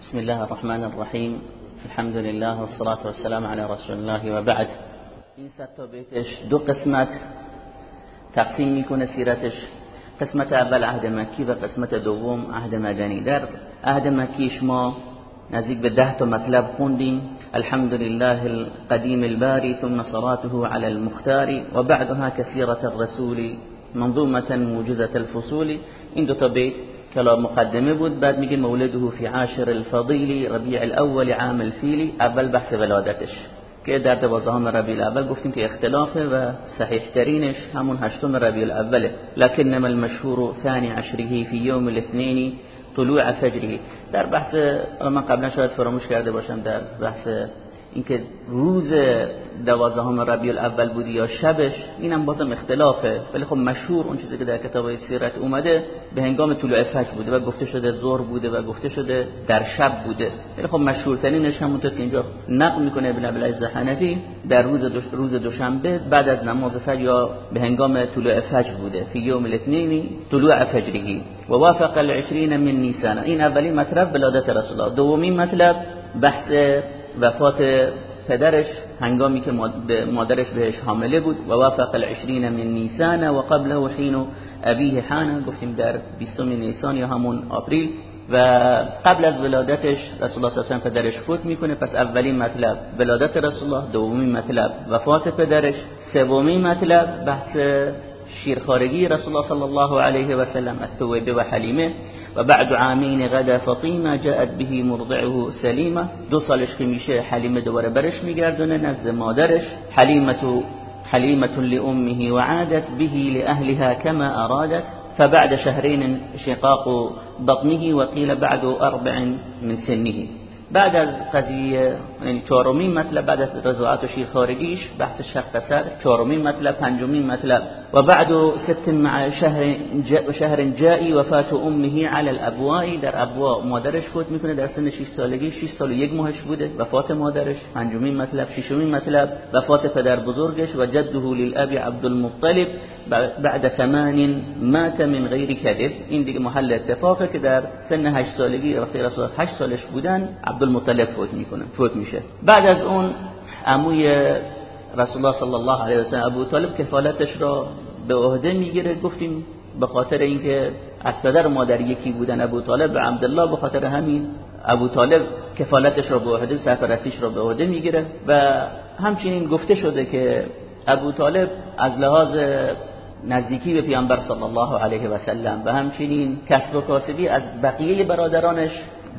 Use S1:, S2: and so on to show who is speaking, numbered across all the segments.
S1: بسم الله الرحمن الرحیم الحمد لله والصلاة والسلام على رسول الله و بعد این ست تا بیتش دو قسمت. تقسیم میکنه سیرتش. قسمت اول عهد مکی و قسمت دوم عهد مدنی. در عهد مکیش ما نزدیک به ده تا مطلب خوندیم. الحمد لله القدیم الباری ثم صلاته على المختار و بعدها كثيرة الرسول منظومة موجزة الفصول. این دو تا بیت کلام مقدمة بود بعد میگه مولده فی عاشر الفضیل ربیع الأول عام الفیل اول بحث ولادتش. که در دوازدهم ربیع الأول گفتیم که اختلافه و صحیح ترینش همون هشتم ربیع الاوله. لكنما المشهور ثاني عشره فی یوم الاثنین طلوع فجره. در بحث من قبلا شاید فراموش کرده باشم در بحث اینکه روز دوازدهم ربیع الاول بودی یا شبش اینم بازم اختلافه. ولی خب مشهور اون چیزی که در کتاب سیرت اومده به هنگام طلوع فجر بوده و گفته شده ظهر بوده و گفته شده در شب بوده. ولی خب مشهورترینش همونطور که اینجا نقل می‌کنه ابن ابی حنفی در روز روز دوشنبه بعد از نماز فجر یا به هنگام طلوع فجر بوده. فی یوم الاثنین طلوع فجره و وافق العشرین من نیسان. این اولین مطلب ولادت رسول الله. دومین مطلب بحث وفات پدرش هنگامی که مادرش بهش حامله بود. و وافق العشرین من نیسان و قبله حین ابیه حانا گفتیم در بیستم نیسان یا همون آپریل. و قبل از ولادتش رسول الله الله پدرش فوت می‌کنه. پس اولین مطلب ولادت رسول الله دومین مطلب وفات پدرش سومین مطلب بحث شيرخارجي رسول الله صلى الله عليه وسلم حلیمه وحليمة وبعد عامين غدا فاطمة جاءت به مرضعه سليمة دو سالش که میشه حلیمه دوباره برش میگردونه نزد مادرش. حلیمة حليمة لأمه وعادت به لأهلها كما أرادت. فبعد شهرين شقاق بطنه وقيل بعد أربع من سنه. بعد از قضیه یعنی چهارمین مطلب بعد از رضاعت و شیرخارگیش بحث شق سر چهارمین مطلب پنجمین مطلب. و بعد ست مع شهر شهر جائی وفات امه على الابواء در ابوا مادرش فوت می‌کنه در سن 6 سالگی 6 سال و یک ماهش بوده وفات مادرش. پنجمین مطلب ششمین مطلب وفات پدر بزرگش و جده للاب عبد المطلب بعد ثمان مات من غیر کذب. این دیگه محل اتفاقه که در سن 8 سالگی رسول الله 8 سالش بودن عبدالمطلب فوت می‌کنه فوت میشه. بعد از اون عموی رسول الله صلی الله علیه و سلم ابو طالب کفالتش را به عهده می‌گیره. گفتیم به خاطر اینکه از پدر و مادر یکی بودن ابو طالب و عبدالله به خاطر همین ابو طالب کفالتش را به عهده سرپرستیش را به عهده می‌گیره و همچنین گفته شده که ابو طالب از لحاظ نزدیکی به پیامبر صلی الله علیه و سلم و همچنین کسب و کاسبی از بقیه برادرانش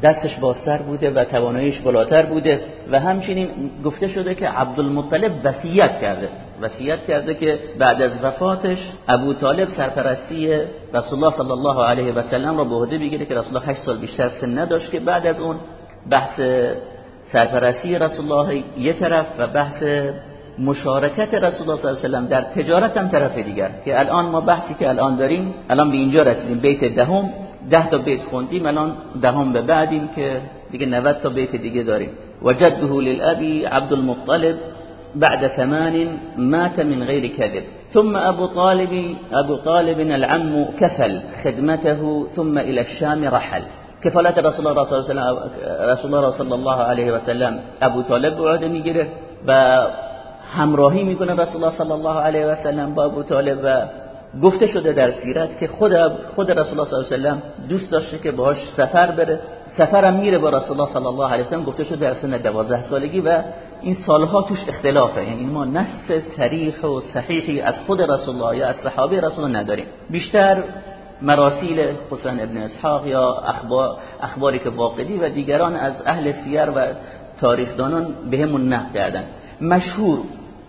S1: دستش بازتر بوده و تواناییش بالاتر بوده و همچنین گفته شده که عبدالمطلب وصیت کرده. وصیت کرده که بعد از وفاتش ابو طالب سرپرستی رسول الله صلی الله علیه و سلم را به عهده بگیره که رسول الله 8 سال بیشتر سن نداشت که بعد از اون بحث سرپرستی رسول الله یه طرف و بحث مشارکت رسول الله صلی الله علیه و در تجارت هم طرف دیگر. که الان ما بحثی که الان داریم الان به اینجا رسیدیم بیت دهم. ده تا بیت خوندیم الان دهم به بعدیم که دیگه 90 تا بیت دیگه داریم. وجده للأبي عبد المطلب بعد ثمان مات من غير كذب. ثم أبو طالب أبو طالب العم كفل خدمته ثم إلى الشام رحل. کفالت رسول الله صلی الله رسول الله صلی الله علیه و سلم أبو طالب وعده میگیره و همراهی میکنه رسول الله صلی الله علیه و سلم با أبو طالب و گفته شده در سیرت که خود خود رسول الله صلی الله علیه و دوست داشته که باهاش سفر بره. سفرم میره با رسول الله صلی الله علیه و سلم گفته شده در سن 12 سالگی و این سالها توش اختلافه. یعنی ما نص صریح و صحیحی از خود رسول الله یا از صحابه رسول الله نداریم. بیشتر مراسیل حسین ابن اسحاق یا اخبار اخباری که واقعی و دیگران از اهل سیر و تاریخدانان بهمون نقل کردن. مشهور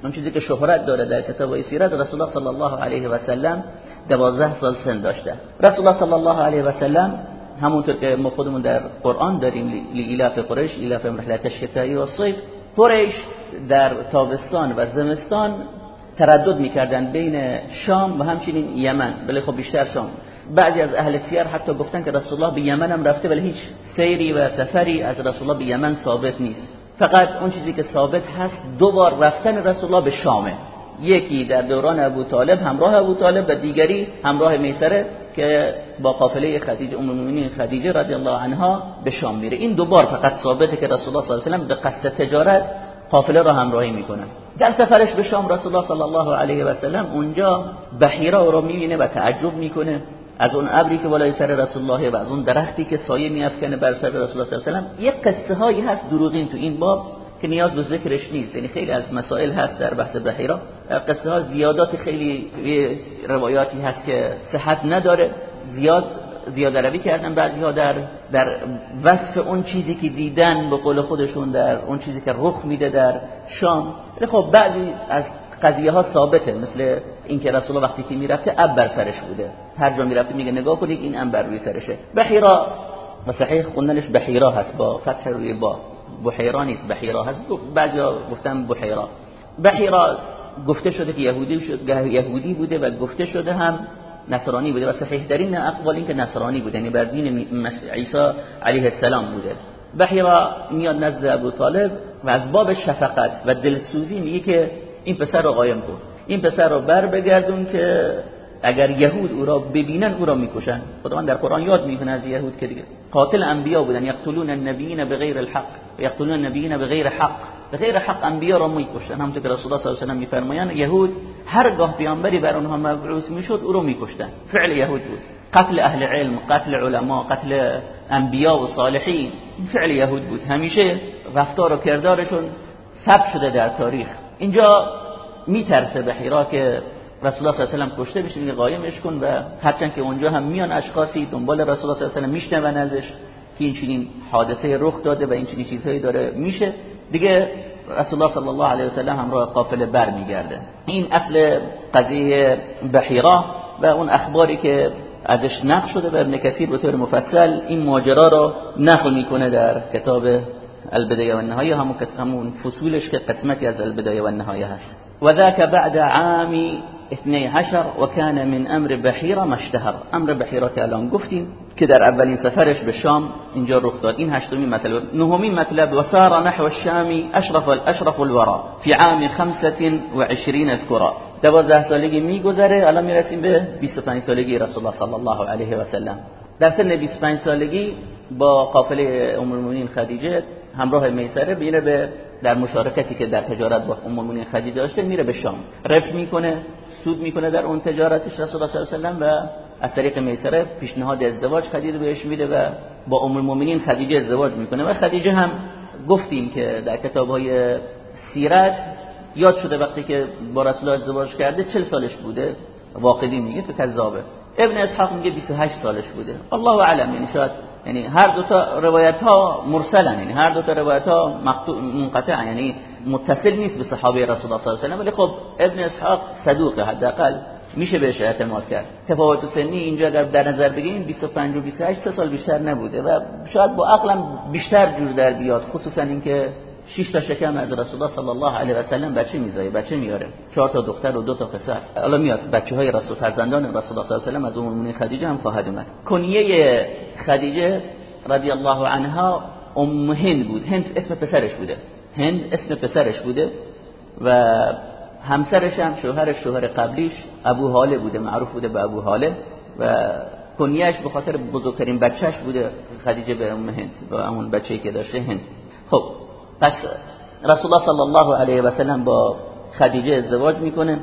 S1: اون چیزی که شهرت داره در کتاب سیرت رسول الله صلی الله علیه و سلم 12 سال سن داشته. رسول الله صلی الله علیه و سلم همونطور که ما خودمون در قرآن داریم لیلاف قریش ایلاف رحلت الشتایی و صیف قریش در تابستان و زمستان تردد می‌کردن بین شام و همچنین یمن. ولی خب بیشتر شام. بعضی از اهل سیر حتی گفتن که رسول الله به یمن هم رفته ولی هیچ سیری و سفری از رسول الله به یمن ثابت نیست. فقط اون چیزی که ثابت هست دو بار رفتن رسول الله به شامه. یکی در دوران ابو طالب همراه ابو طالب و دیگری همراه میسره که با قافله خدیجه ام المؤمنین خدیجه رضی الله عنها به شام میره. این دوبار فقط ثابته که رسول الله صلی الله علیه و سلم به قصد تجارت قافله را همراهی می‌کنن در سفرش به شام رسول الله صلی الله علیه و سلم اونجا بحیرا رو می‌بینه و تعجب می‌کنه. از اون ابری که بالای سر رسول الله و از اون درختی که سایه میافکنه بر سر رسول الله صلی الله علیه و یک قصه هایی هست دروغین تو این باب که نیاز به ذکرش نیست. یعنی خیلی از مسائل هست در بحث بحیرا قصه ها زیادات خیلی روایاتی هست که صحت نداره. زیاد زیاده روی کردن بعضی ها در در وصف اون چیزی که دیدن به قول خودشون در اون چیزی که رخ میده در شام. خب بعضی از قضیه ها ثابته. مثل اینکه رسول الله وقتی که می‌رفته اب بر سرش بوده. هر جا می‌رفته میگه نگاه کنید این اب بر روی سرشه. بحیرا. و صحیح خوندنش بحیرا هست با فتح روی با. بحیرا نیست بحیرا هست. بعضی گفتن بحیرا. بحیرا گفته شده که یهودی شد یهودی بوده و گفته شده هم نصرانی بوده. و صحیح ترین اقوال این که نصرانی بوده. یعنی بر دین عیسی علیه السلام بوده. بحیرا میاد نزد ابو طالب و از باب شفقت و دلسوزی میگه که این پسر رو قایم کن. این پسر رو بر بگردون که اگر یهود او را ببینن او را می‌کشن. خداوند در قرآن یاد می‌کنه از یهود که دیگه قاتل انبیا بودن. یقتلون النبیین بغیر الحق. یقتلون النبیین بغیر حق. بغیر حق انبیا را می‌کشن. همونطور که رسول الله صلی الله علیه و میفرمایند یهود هرگاه پیامبری بر اونها مبعوث می‌شد او را میکشتن. فعل یهود بود. قتل اهل علم قتل علما قتل انبیا و صالحین. فعل یهود بود. همیشه رفتار و کردارشون ثبت شده در تاریخ. اینجا میترسه به حیرا که رسول الله صلی الله علیه و کشته بشه میگه قایمش کن و هرچند که اونجا هم میان اشخاصی دنبال رسول الله صلی الله علیه و میشنون ازش که این چنین حادثه رخ داده و این چنین چیزهایی داره میشه. دیگه رسول الله صلی الله علیه و سلم همراه قافله برمیگرده این اصل قضیه بحیرا و اون اخباری که ازش نقل شده بر کثیر به طور مفصل این ماجرا رو نقل می‌کنه در کتاب البدایه و النهایه همون همون فصولش که قسمتی از البدایه و النهایه هست. و ذاك بعد عام 12 وكان من امر بحیره مشتهر امر بحیره که الان گفتیم که در اولین سفرش به شام اینجا رخ داد. این هشتمین مطلب. نهمین مطلب وسار نحو الشام اشرف الاشرف الورا في عام 25 اذكرا. دوازده سالگی میگذره. الان می‌رسیم به 25 سالگی رسول الله صلی الله علیه و سلم. در سن 25 سالگی با قافله ام المؤمنین خدیجه همراه میسره میره به در مشارکتی که در تجارت با ام المؤمنین خدیجه داشته میره به شام. رفت می‌کنه سود می‌کنه در اون تجارتش رسول الله صلی الله علیه و و از طریق میسره پیشنهاد ازدواج خدیجه بهش میده و با ام المؤمنین خدیجه ازدواج می‌کنه. و خدیجه هم گفتیم که در کتابهای سیرت یاد شده وقتی که با رسول الله ازدواج کرده 40 سالش بوده. واقعی میگه تو کذابه. ابن اسحاق میگه 28 سالش بوده. الله اعلم یعنی شاید یعنی هر دو تا روایت ها مرسلن یعنی هر دو تا روایت ها مقطوع منقطع یعنی متصل نیست به صحابه رسول الله صلی الله علیه و ولی خب ابن اسحاق صدوقه حداقل میشه بهش اعتماد کرد. تفاوت سنی اینجا اگر در نظر بگیریم 25 و 28 سال بیشتر نبوده و شاید با عقلم بیشتر جور در بیاد خصوصا اینکه 6 تا شکم از رسول الله صلی الله علیه و سلم بچه می‌ذاره بچه میاره. چهار تا دختر و دو تا پسر. حالا میاد بچه های رسول فرزندان رسول الله صلی الله علیه و سلم از ام خدیجه هم خواهد اومد. کنیه خدیجه رضی الله عنها ام هند بود. هند اسم پسرش بوده. هند اسم پسرش بوده و همسرش هم شوهرش شوهر قبلیش ابو حاله بوده معروف بوده به ابو حاله و کنیهش به خاطر بزرگترین بچهش بوده خدیجه به ام هند و همون بچه‌ای که داشته هند. خب پس رسول الله صلی الله علیه و سلم با خدیجه ازدواج میکنه.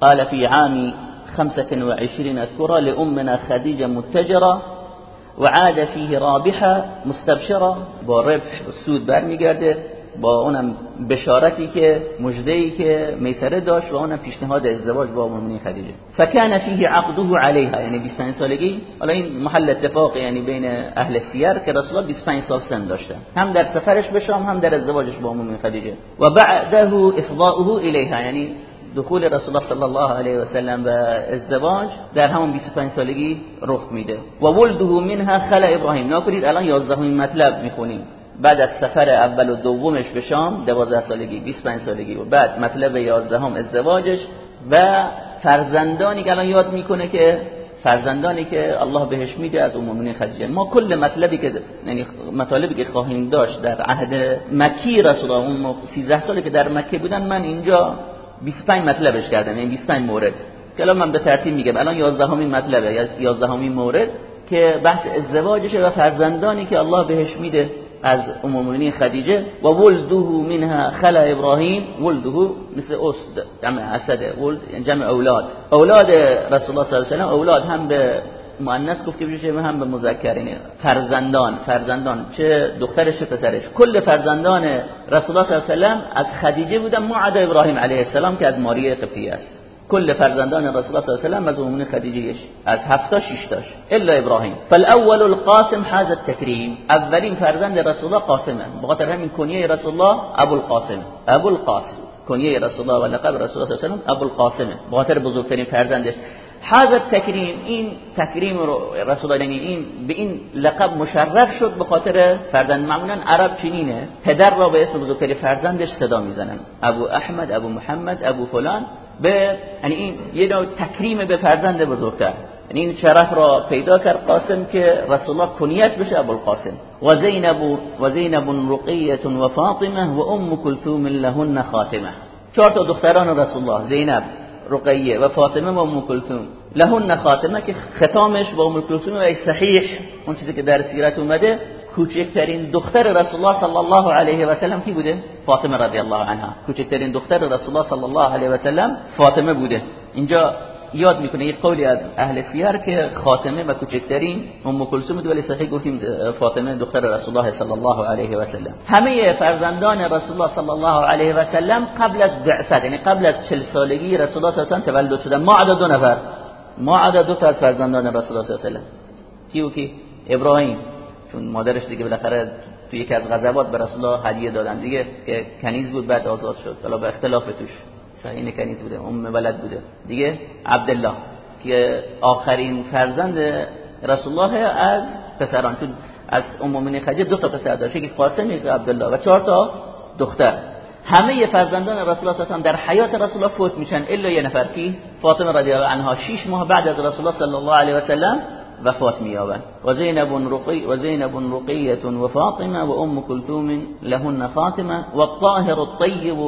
S1: قال في عام 25 اذكر لأمنا خديجة متجرة وعاد فيه رابحة مستبشرة با ربح سود برمیگرده. با اونم بشارتی که مجدهی که میسره داشت و اونم پیشنهاد ازدواج با مومنین خدیجه. فکان فیه عقده علیها یعنی 25 سالگی. حالا این محل اتفاق یعنی بین اهل سیر که رسول الله 25 سال سن داشتن. هم در سفرش به شام هم در ازدواجش با مومنین خدیجه. و بعده افضاؤه الیها یعنی دخول رسول الله صلی الله علیه و سلم و ازدواج در همون 25 سالگی رخ میده. و ولده منها خلا ابراهیم. نکنید الان 11 مطلب می‌خونیم. بعد از سفر اول و دومش به شام 12 سالگی 25 سالگی و بعد مطلب 11 هم ازدواجش و فرزندانی که الان یاد می‌کنه که فرزندانی که الله بهش میده از امومین خدیجه. ما کل مطلبی که یعنی مطالبی که خواهیم داشت در عهد مکی رسول الله اون 13 سالی که در مکه بودن من اینجا 25 مطلبش کردم یعنی 25 مورد. که من به ترتیب میگم الان 11 همین مطلبه یا 11 همین مورد که بحث ازدواجشه و فرزندانی که الله بهش میده. از ام خدیجه و ولده منها خلا ابراهیم ولده مثل اسد جمع اسد ولد یعنی جمع اولاد. اولاد رسول الله صلی الله علیه و اولاد هم به مؤنث گفته میشه هم به مذکر یعنی فرزندان فرزندان. چه دخترش چه پسرش. کل فرزندان رسول الله صلی الله علیه و از خدیجه بودن معد ابراهیم علیه السلام که از ماریه قبطی است. کل فرزندان رسول الله صلی الله علیه و از امون خدیجه از هفتا شش الا ابراهیم. فالاول القاسم هذا التکریم. اولین فرزند رسول الله قاسمه بخاطر همین کنیه رسول الله ابو القاسم ابو القاسم کنیه رسول الله و لقب رسول الله صلی الله علیه و ابو القاسم بخاطر بزرگترین فرزندش. هذا تکریم این تکریم رسول الله یعنی این به این لقب مشرف شد به فرزند. معمولا عرب چنینه. پدر را به اسم بزرگترین فرزندش صدا می‌زنن. ابو احمد ابو محمد ابو فلان. به یعنی این یه نوع تکریم به فرزند بزرگتر. یعنی این شرف را پیدا کرد قاسم که رسول الله کنیت بشه ابو القاسم و زینب و زینب رقیه و فاطمه و ام کلثوم لهن خاتمه. چهار تا دختران رسول الله زینب رقیه و فاطمه و ام کلثوم. لهن خاتمه که ختامش با ام کلثوم و صحیح اون چیزی که در سیرت اومده. کوچکترین دختر رسول الله صلی الله علیه و سلم کی بوده؟ فاطمه رضی الله عنها. کوچکترین دختر رسول الله صلی الله علیه و سلم فاطمه بوده. اینجا یاد می‌کنه یک قولی از اهل سیار که خاتمه و کوچکترین ام کلثوم ولی صحیح گفتیم فاطمه دختر رسول الله صلی الله علیه و سلم. همه فرزندان رسول الله صلی الله علیه و سلم قبل از بعثت یعنی قبل از 40 سالگی رسول الله صلی الله علیه و تولد شدن. ما عدد دو نفر. ما عدد دو تا از فرزندان رسول الله صلی الله علیه و سلم. کیو کی؟ ابراهیم. چون مادرش دیگه بالاخره تو یکی از غزوات به رسول الله هدیه دادن. دیگه که کنیز بود بعد آزاد شد. حالا به اختلاف توش. صحیح کنیز بوده ام ولد بوده. دیگه عبدالله که آخرین فرزند رسول الله از پسران. چون از ام خدیجه دو تا پسر داشت. یکی قاسم یکی عبدالله و چهار تا دختر. همه فرزندان رسول الله صلی در حیات رسول الله فوت میشن. الا یه نفر کی؟ فاطمه رضی الله عنها. 6 ماه بعد از رسول الله صلی الله علیه و سلم وفات مییابند و زینب رقی و زینب رقیه و فاطمه و ام کلثوم لهن خاتمة. و الطاهر الطیب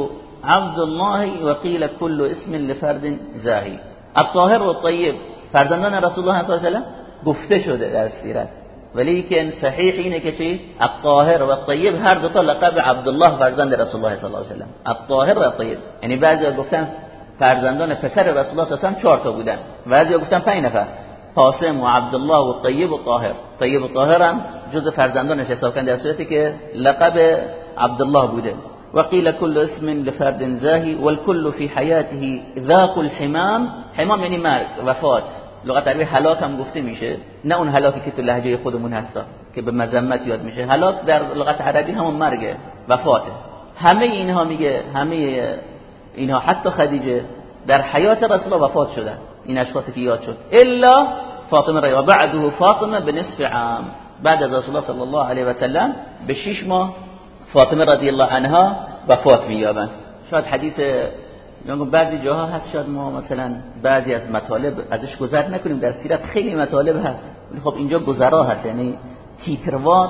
S1: عبد الله و قیل كل اسم لفرد زاهی الطاهر الطیب فرزندان رسول الله صلی الله علیه و گفته شده در سیرت. ولی که صحیح اینه که چی؟ الطاهر و الطیب هر دو تا لقب عبدالله فرزند رسول الله صلی الله علیه و سلم الطاهر و الطیب یعنی بعضی گفتن فرزندان پسر رسول الله صلی الله علیه و سلم چهار تا بودن. بعضی گفتن 5 نفر. قاسم و عبدالله و طیب و طاهر. طیب و طاهر هم جز فرزندانش حساب کن در صورتی که لقب عبدالله بوده. وقيل كل اسم لفرد زاهي والكل في حياته ذاق الحمام. حمام یعنی مرگ وفات. لغت عربی هلاک هم گفته میشه. نه اون هلاکی که تو لهجه خودمون هستا که به مذمت یاد میشه. هلاک در لغت عربی همون مرگه وفاته. همه اینها میگه همه اینها حتی خدیجه در حیات رسول وفات شدن. این اشخاصی که یاد شد. الا فاطمه رضی و بعده فاطمه به نصف عام. بعد از رسول الله صلی الله علیه و سلم به 6 ماه فاطمه رضی الله عنها وفات مییابند. شاید حدیث یعنی بعضی جاها هست شاید ما مثلا بعضی از مطالب ازش گذر نکنیم. در سیرت خیلی مطالب هست. ولی خب اینجا گذرا هست. یعنی تیتروار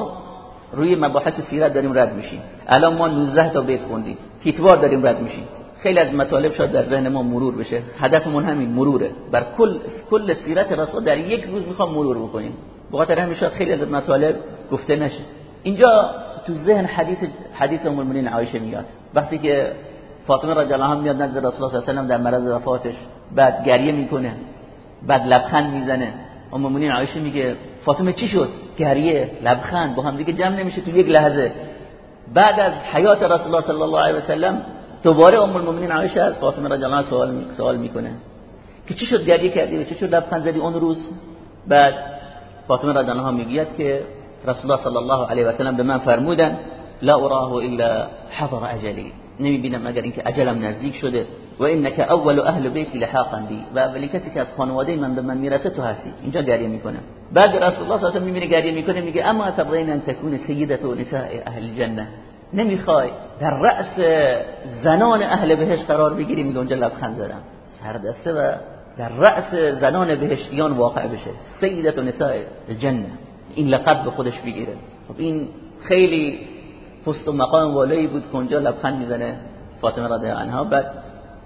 S1: روی مباحث سیرت داریم رد میشیم. الان ما 19 تا بیت خوندیم. تیتروار داریم رد میشیم. خیلی از مطالب شاید در ذهن ما مرور بشه. هدفمون همین مروره. بر کل کل سیرت رسول در یک روز می‌خوام مرور بکنیم. بخاطر همین شاید خیلی از مطالب گفته نشه. اینجا تو ذهن حدیث حدیث ام المؤمنین عایشه میاد. وقتی که فاطمه رضی الله عنها میاد نزد رسول الله صلی الله علیه و در مرض وفاتش بعد گریه می‌کنه بعد لبخند می‌زنه. ام المؤمنین عایشه میگه فاطمه چی شد؟ گریه لبخند با هم دیگه جمع نمیشه تو یک لحظه. بعد از حیات رسول الله صلی الله علیه و سلم دوباره ام المؤمنین عایشه از فاطمه رضی الله عنها سوال سوال می‌کنه. که چی شد گریه کردی و چی شد لبخند زدی اون روز؟ بعد فاطمه رضی الله عنها میگه که رسول الله صلی الله علیه و سلم به من فرمودن لا اراه الا حضر اجلی نمی‌بینم مگر اینکه اجلم نزدیک شده. و انك اول اهل بیتی لحاقا بی و اولی کسی که از خانواده من به من می‌رسه تو هستی. اینجا گریه می‌کنه. بعد رسول الله صلی الله علیه و می‌بینه گریه می‌کنه میگه اما ترضین ان تكون سیدة نساء اهل الجنه نمی‌خوای. در رأس زنان اهل بهشت قرار بگیری میگه اونجا لبخند زدم. سردسته و در رأس زنان بهشتیان واقع بشه. سیدت و نساء الجنه این لقب به خودش بگیره. خب این خیلی پست و مقام والایی بود که اونجا لبخند می‌زنه فاطمه رضی عنها. بعد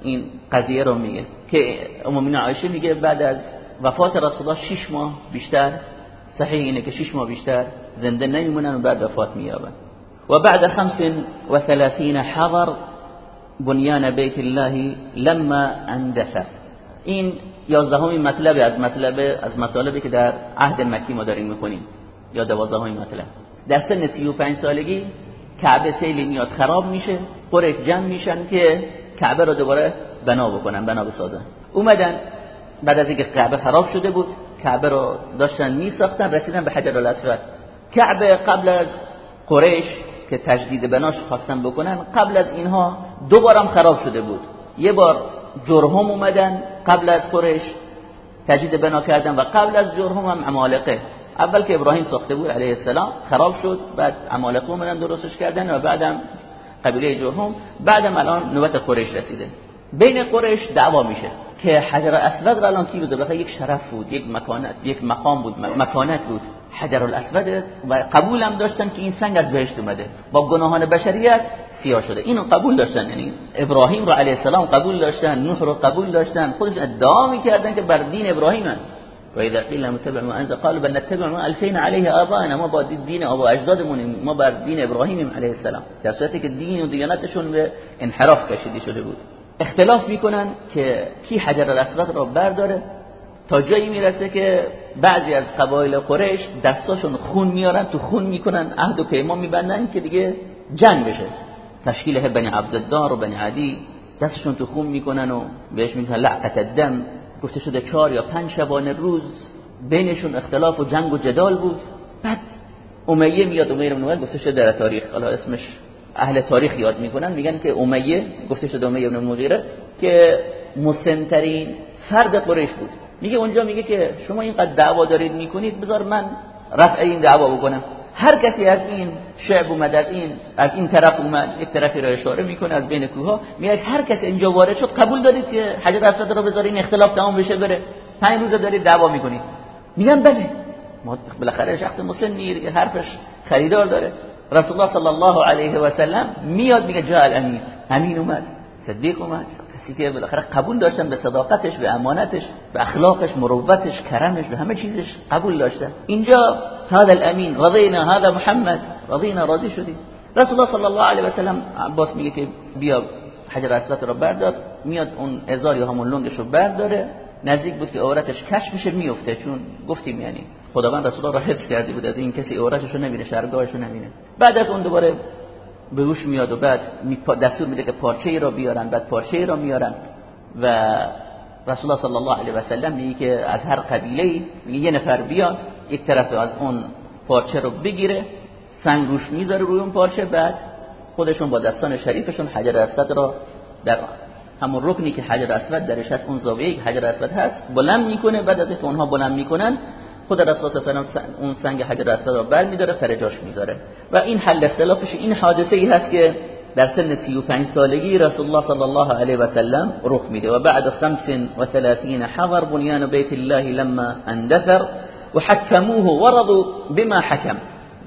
S1: این قضیه رو میگه که امومین عایشه میگه بعد از وفات رسول الله 6 ماه بیشتر. صحیح اینه که 6 ماه بیشتر زنده نمیمونن و بعد وفات مییابن و بعد 35 حضر بنیان بیت الله لما اندثر این یازدهمین مطلب از مطلب از مطالبی که در عهد مکی ما داریم می‌کنیم یا دوازدهمین مطلب. در سن 35 سالگی کعبه سیلی میاد خراب میشه. قریش جمع میشن که کعبه رو دوباره بنا بکنن بنا بسازن. اومدن. بعد از اینکه کعبه خراب شده بود کعبه رو داشتن میساختن رسیدن به حجر الاسود. کعبه قبل از قریش که تجدید بناش خواستن بکنن قبل از اینها دو بارم خراب شده بود. یه بار جرهم اومدن قبل از قریش تجدید بنا کردن و قبل از جرهم هم عمالقه اول که ابراهیم ساخته بود علیه السلام خراب شد بعد عمالقه اومدن درستش کردن و بعدم قبیله جرهم بعدم الان نوبت قریش رسیده. بین قریش دعوا میشه. که حجر اسود را الان کی بذاره یک شرف بود یک مکانت یک مقام بود مکانت بود. حجر الاسود و قبول هم داشتن که این سنگ از بهشت اومده. با گناهان بشریت سیاه شده. اینو قبول داشتن. یعنی ابراهیم رو علیه السلام قبول داشتن نوح رو قبول داشتن. خودشون ادعا می‌کردن که بر دین ابراهیمن. و اذا قیل متبع ما انزل قالوا بل نتبع ما الفین علیه آبائنا ما با دین ابا اجدادمون ما بر دین ابراهیم علیه السلام. در صورتی که دین و دیانتشون به انحراف کشیده شده بود. اختلاف می‌کنن که کی حجر الاسود را برداره. تا جایی می‌رسه که بعضی از قبایل قریش دستاشون خون میارن تو خون می‌کنن عهد و پیمان میبندن که دیگه جنگ بشه. تشکیل بنی عبدالدار و بنی عدی دستشون تو خون می‌کنن و بهش میگن لعقت الدم. گفته شده چهار یا پنج شبانه روز بینشون اختلاف و جنگ و جدال بود. بعد امیه میاد امیه بن گفته شده در تاریخ حالا اسمش اهل تاریخ یاد می‌کنن میگن که امیه گفته شده امیه بن مغیره که مسنترین فرد قریش بود. میگه اونجا میگه که شما اینقدر دعوا دارید می‌کنید بذار من رفع این دعوا بکنم. هر کسی از این شعب اومد از این از این طرف اومد یک طرفی رو اشاره می‌کنه از بین کوها میگه هر کسی اینجا وارد شد قبول دارید که حجر اسود رو بذارین اختلاف تمام بشه بره. پنج روز دارید دعوا می‌کنید. میگن بله. ما بالاخره شخص مسنی حرفش خریدار داره. رسول الله صلی الله علیه و سلم میاد میگه جاء الامین امین اومد صدیق اومد کسی که بالاخره قبول داشتن به صداقتش به امانتش به اخلاقش مروتش کرمش به همه چیزش قبول داشتن اینجا هذا الامین رضینا هذا محمد رضینا راضی شدیم رسول الله صلی الله علیه و سلم عباس میگه که بیا حجر اسود رو بردار میاد اون ازار یا همون لنگش رو برداره نزدیک بود که عورتش کش میشه میفته چون گفتیم یعنی خداوند رسول الله را حفظ کرده بود از این کسی عورتش رو نبینه رو نبینه. بعد از اون دوباره به گوش میاد و بعد دستور میده که پارچه ای را بیارن بعد پارچه ای را میارن و رسول الله صلی الله علیه و سلم میگه که از هر قبیله یه نفر بیاد یک طرف از اون پارچه رو بگیره سنگ روش می‌ذاره روی اون پارچه بعد خودشون با دستان شریفشون حجر اسود را در همون رکنی که حجر اسود درش هست اون زاویه حجر اسود هست بلند می‌کنه بعد از اینکه اونها بلند می‌کنن خود رسول الله اون سنگ حجر اسود رو بر میداره سر جاش می‌ذاره. و این حل اختلافش این حادثه ای هست که در سن 35 سالگی رسول الله صلی الله علیه و سلم رخ میده. و بعد 35 حضر بنیان بیت الله لما اندثر و حکموه ورضوا بما حکم.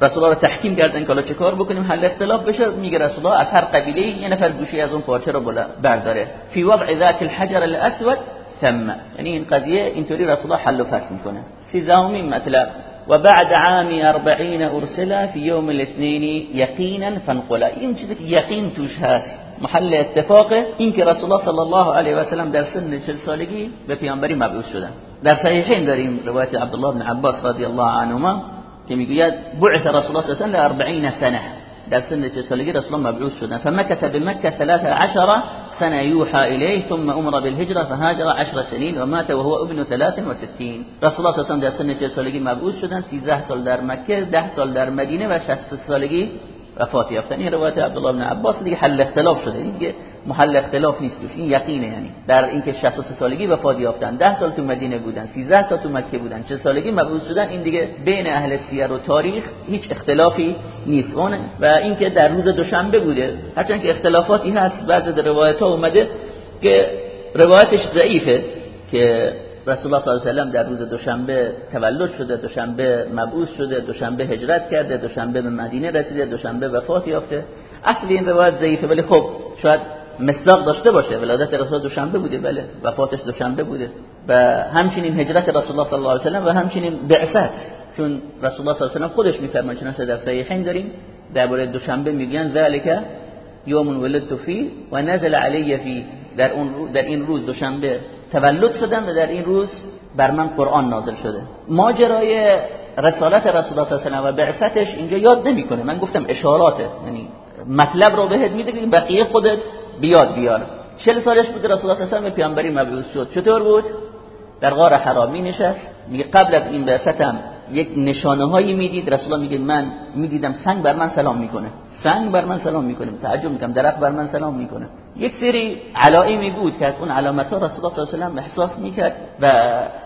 S1: رسول الله تحکیم کردن که حالا چه کار بکنیم؟ حل اختلاف بشه. میگه رسول الله از هر قبیله یه نفر گوشه از اون پارچه رو برداره. فی وضع ذات الحجر الاسود ثم یعنی این قضیه اینطوری رسول الله حل و فصل میکنه سیزدهمین مطلب و بعد عام اربعین أرسلا فی یوم الاثنین یقینا فانقلا. این چیزی که یقین توش هست محل اتفاقه این که رسول الله صلی الله علیه و سلم در سن 40 سالگی به پیامبری مبعوث شدن در صحیحین داریم روایت عبدالله بن عباس رضی الله عنهما که میگوید بعث رسول الله صلی الله علیه و 40 سنة. در سن 40 سالگی رسول مبعوث شدن فمكث بمكة 13 سنة يوحى إليه ثم أمر بالهجرة فهاجر عشر سنين ومات وهو ابن 63 رسول الله صلی الله علیه و در سن 40 سالگی مبعوث شدن 13 سال در مکه 10 سال در مدینه و 60 سالگی وفات یافتن. این روایت عبدالله بن عباس دیگه حل اختلاف شده. دیگه محل اختلاف نیست این یقینه یعنی. در اینکه 63 سالگی وفات یافتن. 10 سال تو مدینه بودن. 13 سال تو مکه بودن. چه سالگی مبعوث شدن. این دیگه بین اهل سیر و تاریخ هیچ اختلافی نیست. اون و اینکه در روز دوشنبه بوده. هرچند که اختلافاتی هست. بعضی روایت ها اومده که روایتش ضعیفه که رسول الله صلی الله علیه و در روز دوشنبه تولد شده دوشنبه مبعوث شده دوشنبه هجرت کرده دوشنبه به مدینه رسیده دوشنبه وفات یافته. اصل این روایت ضعیفه ولی خب شاید مصداق داشته باشه. ولادت رسول دوشنبه بوده بله. وفاتش دوشنبه بوده. و همچنین هجرت رسول الله صلی الله علیه و و همچنین بعثت. چون رسول الله صلی الله علیه و خودش میفرمایند چنانچه در صحیحین داریم درباره دوشنبه میگن ذالک یوم ولدت فی و نزل علی فی در اون در این روز دوشنبه تولد شدم و در این روز بر من قرآن نازل شده. ماجرای رسالت رسول الله صلی الله و بعثتش اینجا یاد نمی‌کنه. من گفتم اشاراته. یعنی مطلب رو بهت میده که بقیه خودت بیاد بیار. 40 سالش بود رسول الله صلی الله علیه و پیامبری مبعوث شد. چطور بود؟ در غار حرامی نشست. میگه قبل از این بعثتم یک نشانه هایی می‌دید. رسول الله میگه من می‌دیدم سنگ بر من سلام می‌کنه. سنگ بر من سلام می‌کنه تعجب می‌کنم درخت بر من سلام می‌کنه. یک سری علائمی بود که از اون علامت ها رسول الله صلی الله علیه و احساس می‌کرد و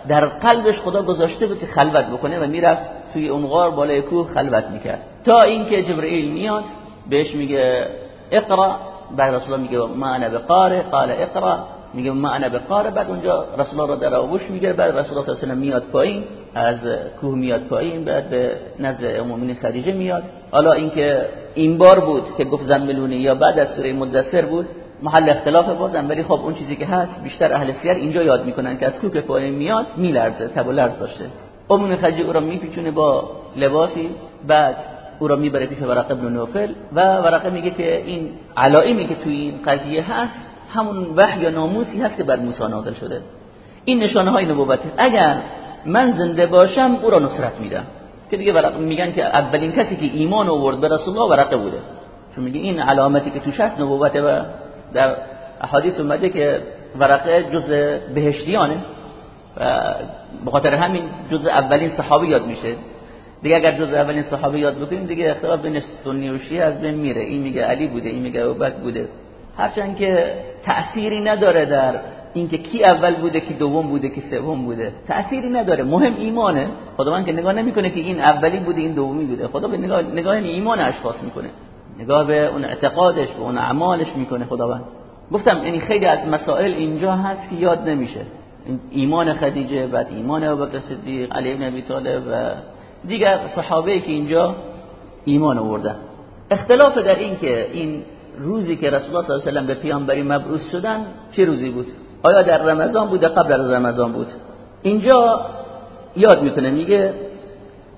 S1: در قلبش خدا گذاشته بود که خلوت بکنه و می‌رفت توی اون غار بالای کوه خلوت می‌کرد. تا اینکه جبرئیل میاد بهش میگه اقرا بعد رسول الله میگه ما انا بقاره قال اقرا میگه ما انا بقاره بعد اونجا رسول الله رو در آغوش می‌گیره بعد رسول الله صلی الله میاد پایین از کوه میاد پایین بعد به نزد ام خدیجه میاد. حالا اینکه این بار بود که گفت زملونی یا بعد از سوره مدثر بود محل اختلاف بازم ولی خب اون چیزی که هست بیشتر اهل سیر اینجا یاد می‌کنن که از کوه که پایین میاد میلرزه تب و لرز داشته. ام خدیجه او را میپیچونه با لباسی بعد او را می‌بره پیش ورقه ابن نوفل و ورقه میگه که این علائمی که توی این قضیه هست همون وحی یا ناموسی هست که بر موسی نازل شده. این نشانه های نبوته اگر من زنده باشم او را نصرت میدم. که دیگه ورقه میگن که اولین کسی که ایمان آورد به رسول الله ورقه بوده. چون میگه این علامتی که توش هست نبوته و در احادیث اومده که ورقه جز بهشتیانه. و به خاطر همین جز اولین صحابی یاد میشه. دیگه اگر جز اولین صحابه یاد بکنیم دیگه اختلاف بین سنی و شیعه از بین میره. این میگه علی بوده این میگه ابوبکر بوده. هرچند که تأثیری نداره در اینکه کی اول بوده کی دوم بوده کی سوم بوده. تأثیری نداره. مهم ایمانه. خداوند که نگاه نمی‌کنه که این اولی بوده این دومی بوده. خدا به نگاه نگاه ایمان اشخاص می‌کنه. نگاه به اون اعتقادش به اون اعمالش می‌کنه. خداوند گفتم یعنی خیلی از مسائل اینجا هست که یاد نمیشه. ایمان خدیجه بعد ایمان ابوبکر صدیق علی بن ابی طالب و دیگر صحابه که اینجا ایمان آوردن. اختلاف در این که این روزی که رسول الله صلی الله علیه و به پیامبری مبعوث شدن چه روزی بود؟ آیا در رمضان بود یا قبل از رمضان بود؟ اینجا یاد می‌کنه میگه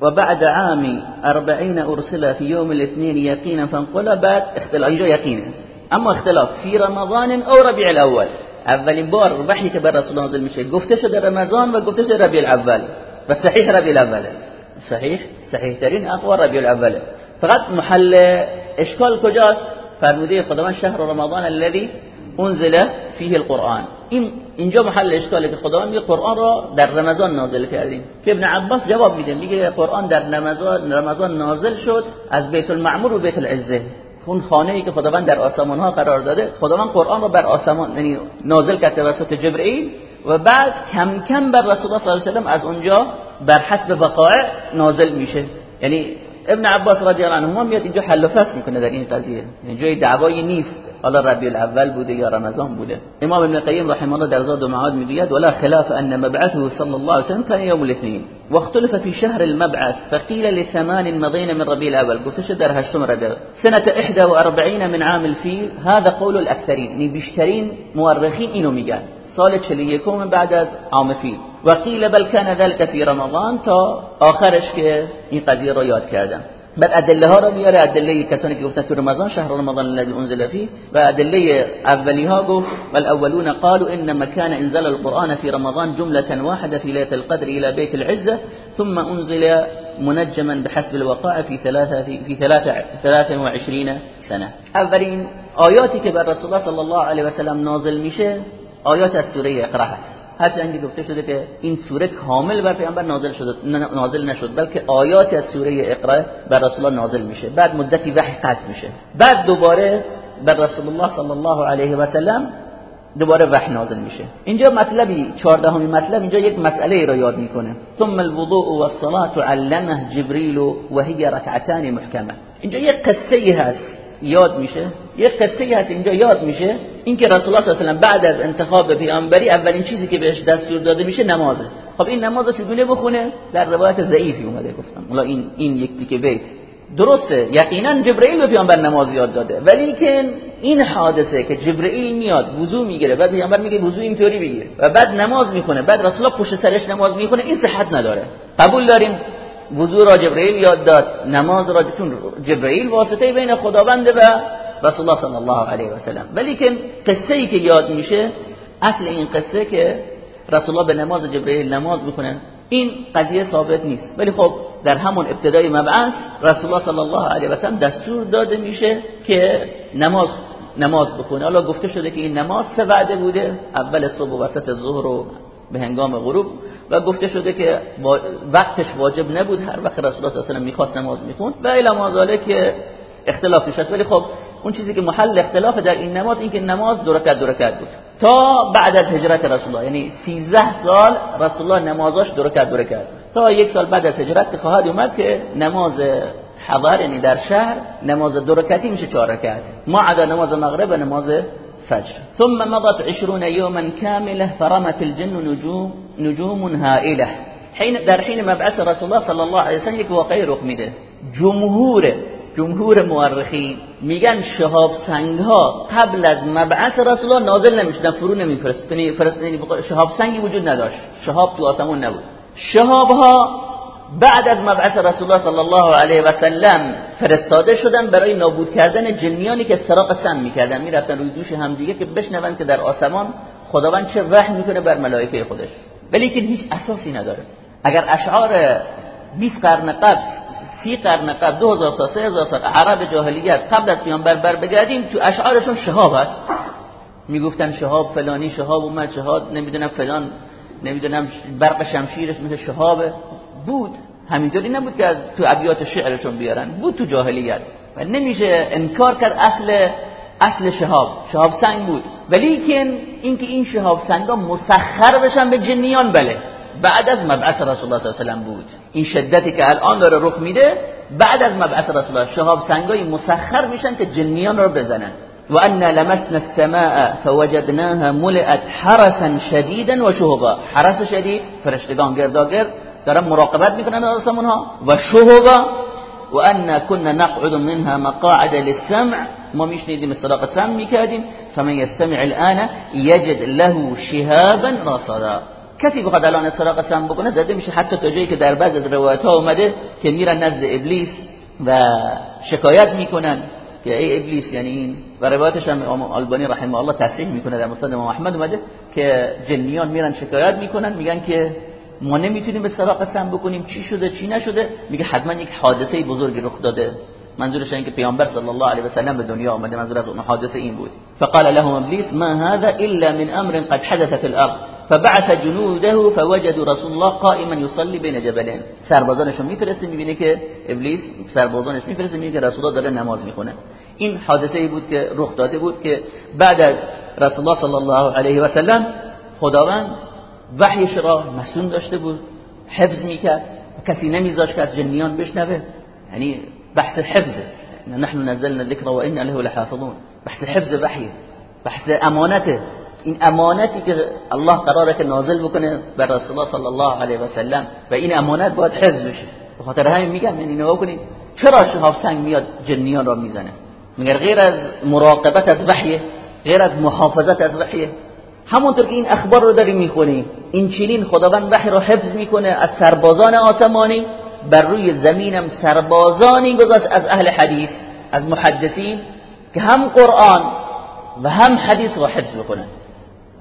S1: و بعد عام 40 ارسل في يوم الاثنين يقينا فانقل بعد اختلاف اینجا یقینه. اما اختلاف فی رمضان او ربیع الاول. اولین بار وحی که بر رسول الله نازل میشه گفته شده رمضان و گفته شده ربیع الاول. و صحیح ربیع الاول. صحیح؟ صحیح ترین اقوال ربیع الاول. فقط محل اشکال کجاست؟ فرموده خداوند شهر رمضان الذي انزل فيه القرآن. این اینجا محل اشکاله که خداوند میگه قرآن را در رمضان نازل کردیم. که ابن عباس جواب میده میگه قرآن در رمضان رمضان نازل شد از بیت المعمور و بیت العزه. اون خانه ای که خداوند در آسمان ها قرار داده خداوند قرآن رو بر آسمان یعنی نازل کرد توسط جبرئیل و بعد کم کم بر رسول الله صلی الله علیه و از اونجا بر حسب وقایع نازل میشه. یعنی ابن عباس رضی الله عنهما میاد اینجا حل و فصل میکنه در این قضیه. یعنی دعوای نیست. حالا ربیع الأول بوده یا رمضان بوده. امام ابن قیم رحمه الله در زاد و معاد میگوید ولا خلاف ان مبعثه صلی الله علیه وسلم كان يوم الاثنين واختلف في شهر المبعث فقيل لثمان مضين من ربيع الأول. قلت در هشتم ربيع سنة 41 من عام الفيل هذا قول الاكثرين ني بیشترین مورخین اینو میگن. سال 41 بعد از عام فیل. و قیل بل کان ذلك فی رمضان تا آخرش که این قضیه رو یاد کردم. بعد ادله ها رو میاره ادله کسانی که گفتن تو رمضان شهر رمضان الذي انزل فيه و ادله اولی ها گفت والاولون قالوا انما كان انزل القرآن في رمضان جملة واحدة في ليلة القدر الى بيت العزة ثم انزل منجما بحسب الوقائع في ثلاثة في ثلاثة 23 سنة. اولین آیاتی که بر رسول الله صلی الله علیه و سلم نازل میشه آیات از سوره اقرا هست. هرچند گفته شده که این سوره کامل بر پیامبر نازل شده نازل نشد بلکه آیات از سوره اقرا بر رسول الله نازل میشه. بعد مدتی وحی قطع میشه. بعد دوباره بر رسول الله صلی الله علیه و سلم دوباره وحی نازل میشه. اینجا مطلبی 14 مطلب اینجا یک مسئله را یاد می‌کنه. ثم الوضوء والصلاه علمه جبريل وهي ركعتان محکمه. اینجا یک قصه هست. یاد میشه. یک قصه هست اینجا یاد میشه. اینکه رسول الله صلی الله علیه و بعد از انتخاب پیامبری اولین چیزی که بهش دستور داده میشه نمازه. خب این نماز رو چگونه بخونه؟ در روایت ضعیفی اومده گفتم. حالا این این یک دیگه بیت. درسته یقینا جبرئیل به پیامبر نماز یاد داده. ولی که این حادثه که جبرئیل میاد وضو می‌گیره بعد پیامبر میگه وضو اینطوری بگیر. و بعد نماز می‌خونه بعد رسول الله پشت سرش نماز می‌خونه این صحت نداره. قبول داریم؟ وضو را جبرئیل یاد داد نماز را چون جبرئیل واسطه بین خداوند و رسول الله صلی الله علیه و سلم. ولی که قصه ای که یاد میشه اصل این قصه که رسول الله به نماز جبرئیل نماز می‌کنه این قضیه ثابت نیست. ولی خب در همون ابتدای مبعث رسول الله صلی الله علیه و سلم دستور داده میشه که نماز نماز بکنه حالا گفته شده که این نماز سه وعده بوده؟ اول صبح و وسط ظهر و به هنگام غروب و گفته شده که وقتش واجب نبود. هر وقت رسول الله صلی الله می‌خواست نماز می‌خوند و الی که اختلافش هست ولی خب اون چیزی که محل اختلاف در این نماز این که نماز دو رکعت دو رکعت بود. تا بعد از هجرت رسول الله یعنی 13 سال رسول الله نمازاش دو رکعت دو رکعت تا یک سال بعد از هجرت خواهد اومد که نماز حضر یعنی در شهر نماز دو رکعتی میشه چهار رکعت. ما عدا نماز مغرب و نماز فجر ثم مضت عشرون يوما كامله فرمت الجن نجوم نجوم هائله حين در حين مبعث رسول الله صلی الله علیه و سلم یک واقعی جمهور جمهور مورخین میگن شهاب سنگ ها قبل از مبعث رسول الله نازل نمی‌شدن فرو نمیفرستن شهاب سنگی وجود نداشت. شهاب تو آسمون نبود. شهاب ها بعد از مبعث رسول الله صلی الله علیه و سلم فرستاده شدن برای نابود کردن جنیانی که سراغ سم می‌کردن. می‌رفتن روی دوش همدیگه که بشنون که در آسمان خداوند چه وحی می‌کنه بر ملائکه خودش. ولی که هیچ اساسی نداره. اگر اشعار 20 قرن قبل سی قرن قبل دو هزار سال سه هزار سال عرب جاهلیت قبل از پیامبر بر بگردیم تو اشعارشون شهاب هست. می‌گفتن شهاب فلانی شهاب اومد شهاب نمی‌دونم فلان نمی‌دونم برق شمشیرش مثل شهاب بود. همینطوری نبود که تو ابیات شعرشون بیارن. بود تو جاهلیت. و نمیشه انکار کرد اصل اصل شهاب. شهاب سنگ بود. ولی که اینکه این شهاب سنگا مسخر بشن به جنیان بله. بعد از مبعث رسول الله صلی الله علیه و بود. این شدتی که الان داره رخ میده بعد از مبعث رسول الله شهاب سنگای مسخر میشن که جنیان رو بزنن. و ان لمسنا السماء فوجدناها ملئت حرسا شديدا و شهبا. حرس شدید فرشتگان گرداگرد دارن مراقبت می‌کنن از ها و شهبا و ان كنا نقعد منها مقاعد للسمع. ما میشنیدیم استراق سمع می‌کردیم. فمن يستمع الان يجد له شهابا رصدا کسی بخواد الان استراق سمع بکنه زده میشه حتی تا جایی که در بعض از روایت ها اومده که میرن نزد ابلیس و شکایت می‌کنن که ای ابلیس یعنی این. و روایتش هم امام البانی رحمه الله تصحیح می‌کنه در مسند امام احمد اومده که جنیان میرن شکایت می‌کنن میگن که ما نمی‌تونیم به سراغ قسم بکنیم چی شده چی نشده؟ میگه حتما یک حادثه بزرگی رخ داده. منظورش این که پیامبر صلی الله علیه و سلم به دنیا آمده منظور از اون حادثه این بود. فقال لهم ابلیس ما هذا الا من امر قد حدث في الارض. فبعث جنوده فوجدوا رسول الله قائما يصلي بين جبلين. سربازانش میفرسته می‌بینه که ابلیس سربازانش میفرسته می‌بینه که رسول الله داره نماز می‌خونه. این حادثه ای بود که رخ داده بود که بعد از رسول الله صلی الله علیه و سلم خداوند وحیش را مسون داشته بود حفظ می‌کرد کسی نمیذاشت که از جنیان بشنوه یعنی بحث حفظ نحن نزلنا الذكر وان له لحافظون. بحث حفظ وحی بحث امانته این امانتی که الله قراره که نازل بکنه بر رسول الله صلی الله علیه و سلم و این امانت باید حفظ بشه. به خاطر همین میگم یعنی نگاه کنید چرا شهاب سنگ میاد جنیان را می‌زنه؟ میگه غیر از مراقبت از وحی غیر از محافظت از وحی همونطور که این اخبار رو داریم می‌خونیم این چنین خداوند وحی رو حفظ می‌کنه از سربازان آسمانی بر روی زمینم سربازانی گذاشت از اهل حدیث از محدثین که هم قرآن و هم حدیث رو حفظ بکنن.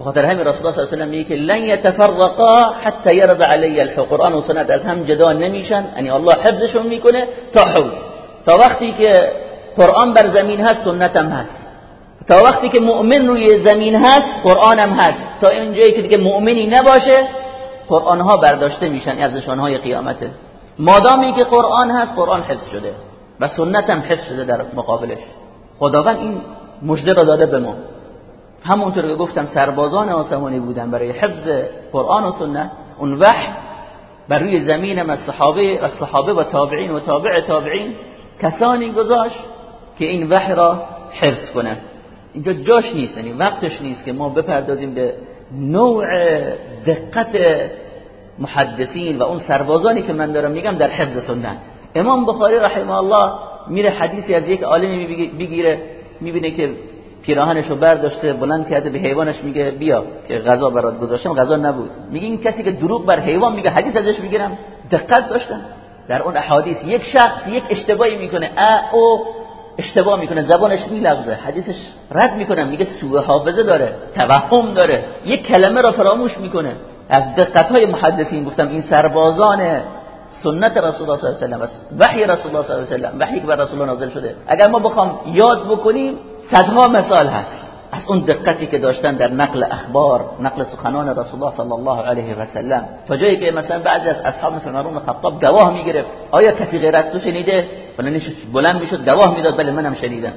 S1: بخاطر همین رسول الله صلی الله علیه و میگه که لن يتفرقا حتى يرد علی القرآن و سنت از هم جدا نمیشن یعنی الله حفظشون می‌کنه تا حوز تا وقتی که قرآن بر زمین هست سنت هم هست. تا وقتی که مؤمن روی زمین هست قرآن هم هست. تا اینجایی که دیگه مؤمنی نباشه قرآن ها برداشته میشن از های قیامته. مادامی که قرآن هست قرآن حفظ شده. و سنت هم حفظ شده در مقابلش. خداوند این مجده را داده به ما. همونطور که گفتم سربازان آسمانی بودن برای حفظ قرآن و سنت. اون وحی بر روی زمین از صحابه از صحابه و تابعین و تابع تابعین کسانی گذاشت که این وحی را حفظ کنند. اینجا جاش نیست یعنی وقتش نیست که ما بپردازیم به نوع دقت محدثین و اون سربازانی که من دارم میگم در حفظ سنت. امام بخاری رحمه الله میره حدیثی از یک عالمی بگیره می‌بینه که پیراهنشو برداشته بلند کرده به حیوانش میگه بیا که غذا برات گذاشتم غذا نبود. میگه این کسی که دروغ بر حیوان میگه حدیث ازش می‌گیرم. دقت داشتن در اون احادیث یک شخص یک اشتباهی می‌کنه. ا او اشتباه می‌کنه زبانش میلغزه حدیثش رد می‌کنه میگه سوء حافظه داره توهم داره یک کلمه را فراموش می‌کنه. از دقت های محدثین گفتم این سربازان سنت رسول الله صلی الله علیه و سلم وحی رسول الله صلی الله علیه و سلم وحی که بر رسول الله نازل شده. اگر ما بخوام یاد بکنیم صدها مثال هست. از اون دقتی که داشتن در نقل اخبار نقل سخنان رسول الله صلی الله علیه و سلم. تا جایی که مثلا بعضی از اصحاب مثل عمر خطاب گواه می‌گرفت. آیا کسی غیر از تو شنیده؟ بلند می‌شد گواه می‌داد بله منم شنیدم.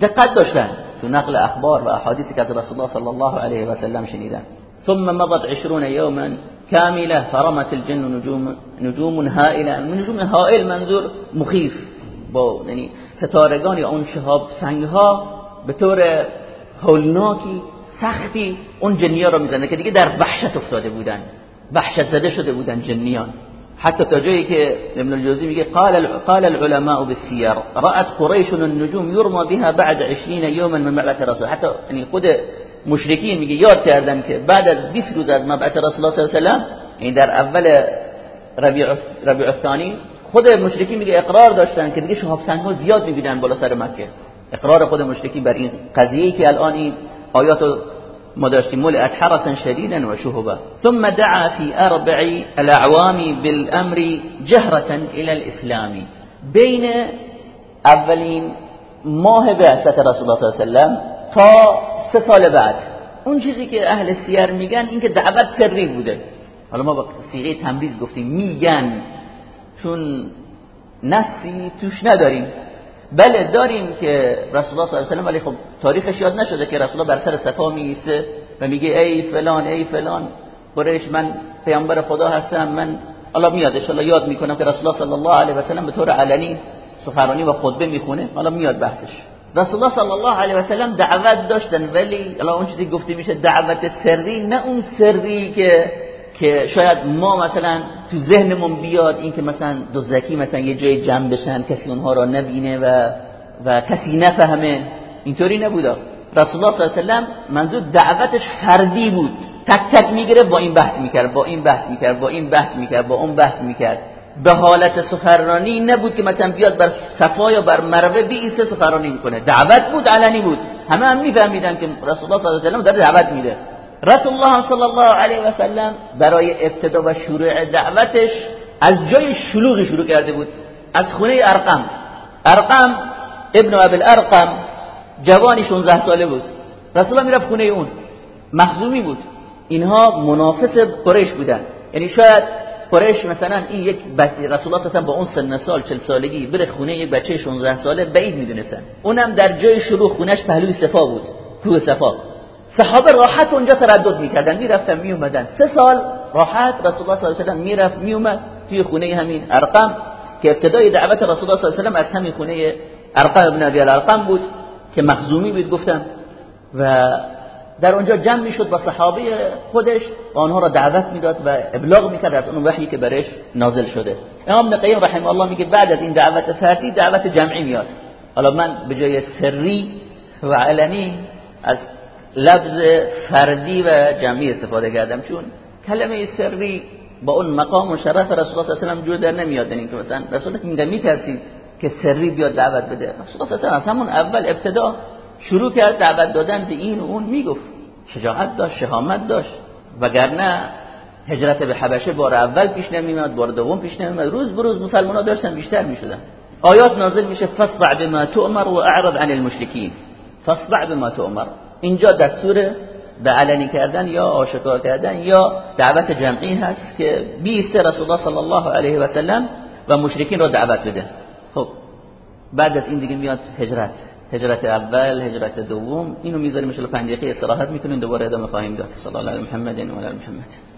S1: دقت داشتن. تو نقل اخبار و احادیثی که رسول الله صلی الله علیه و سلم شنیدن. ثم مضت عشرون يوما كاملة فرمت الجن نجوم نجوم هائلة نجوم هائل منظور مخیف. با یعنی ستارگان یا اون شهاب سنگ ها به طور هولناکی سختی اون جنیا رو می‌زنه که دیگه در وحشت افتاده بودن. وحشت زده شده بودن جنیان. حتی تا جایی که ابن الجوزی میگه قال قال العلماء بالسير. رأت قريش النجوم يرمى بها بعد 20 يوما من بعث رسول. حتی یعنی خود مشرکین میگه یاد کردن که بعد از 20 روز از مبعث رسول الله صلی الله علیه و این در اول ربیع ربیع الثانی خود مشرکین میگه اقرار داشتن که دیگه شهاب سنگ ها زیاد می‌بینن بالا سر مکه. اقرار خود مشرکین بر این قضیه که الان این آیات داشتیم ملئت حرسا شديدا و شهبا ثم دعا في أربع الأعوام بالأمر جهرة إلى الإسلام. بین اولین ماه بعثت رسول الله صلی الله علیه و تا سه سال بعد. اون چیزی که أهل سیر میگن این که دعوت سری بوده. حالا ما با سیغه تمریز گفتیم میگن چون نسی توش نداریم. بله داریم که رسول الله صلی الله علیه و ولی خب تاریخش یاد نشده که رسول الله بر سر صفا میسته و میگه ای فلان ای فلان قریش من پیامبر خدا هستم من الله میاد ان یاد می‌کنم که رسول الله صلی الله علیه و سلم به طور علنی سخنرانی و خطبه می‌خونه حالا میاد بحثش. رسول الله صلی الله علیه و سلم دعوت داشتن ولی الان اون چیزی گفته میشه دعوت سری نه اون سری که که شاید ما مثلا تو ذهنمون بیاد این که مثلا دزدکی مثلا یه جای جمع بشن کسی اونها را نبینه و و کسی نفهمه. اینطوری نبودا. رسول الله صلی الله علیه و سلم منظور دعوتش فردی بود. تک تک می‌گیره با این بحث می‌کرد با این بحث می‌کرد با این بحث می‌کرد با اون بحث می‌کرد. به حالت سخنرانی نبود که مثلا بیاد بر صفا یا بر مروه بیسته سخنرانی می‌کنه دعوت بود علنی بود. همه هم میفهمیدن که رسول الله صلی الله علیه و داره دعوت میده. رسول الله صلی الله علیه و سلم برای ابتدا و شروع دعوتش از جای شلوغی شروع کرده بود. از خونه ارقم. ارقم ابن ابل ارقم جوانی 16 ساله بود. رسول الله می‌رفت خونه اون. مخزومی بود. اینها منافس قریش بودن. یعنی شاید قریش مثلا این یک بچه رسول الله مثلا با اون سن سال 40 سالگی بره خونه یک بچه 16 ساله بعید می‌دونستن. اونم در جای شروع خونش پهلوی صفا بود. کوه صفا. صحابه راحت اونجا تردد می‌کردن. می‌رفتن میومدن سه سال راحت رسول الله صلی الله علیه و سلم می‌رفت میومد توی خونه همین ارقم که ابتدای دعوت رسول الله صلی الله علیه و سلم از همین خونه ارقم ابن ابی الارقم بود که مخزومی بود گفتم. و در اونجا جمع می‌شد با صحابه خودش و آنها را دعوت می‌داد و ابلاغ می‌کرد از اون وحی که برش نازل شده. امام ابن قیم رحمه الله میگه بعد از این دعوت فردی دعوت جمعی میاد. حالا من به جای سری و علنی از لفظ فردی و جمعی استفاده کردم. چون کلمه سری با اون مقام و شرف رسول الله صلی الله علیه و در نمیاد. این که مثلا رسول میگه میترسید که سری بیاد دعوت بده. رسول الله صلی الله همون اول ابتدا شروع کرد دعوت دادن به این و اون. می‌گفت شجاعت داشت شهامت داشت. وگرنه هجرت به حبشه بار اول پیش نمیاد بار دوم پیش نمیاد روز به روز مسلمان داشتن بیشتر می‌شدن. آیات نازل میشه فاصبع بما تؤمر و اعرض عن المشرکین فاصبع بما تؤمر اینجا دستور به علنی کردن یا آشکار کردن یا دعوت جمعی هست که بیست رسول الله صلی الله علیه و سلم و مشرکین را دعوت بده. خب بعد از این دیگه میاد هجرت. هجرت اول هجرت دوم اینو می‌ذاریم 5 دقیقه استراحت می‌کنیم دوباره ادامه خواهیم داد. صلی الله علیه محمد و علی محمد.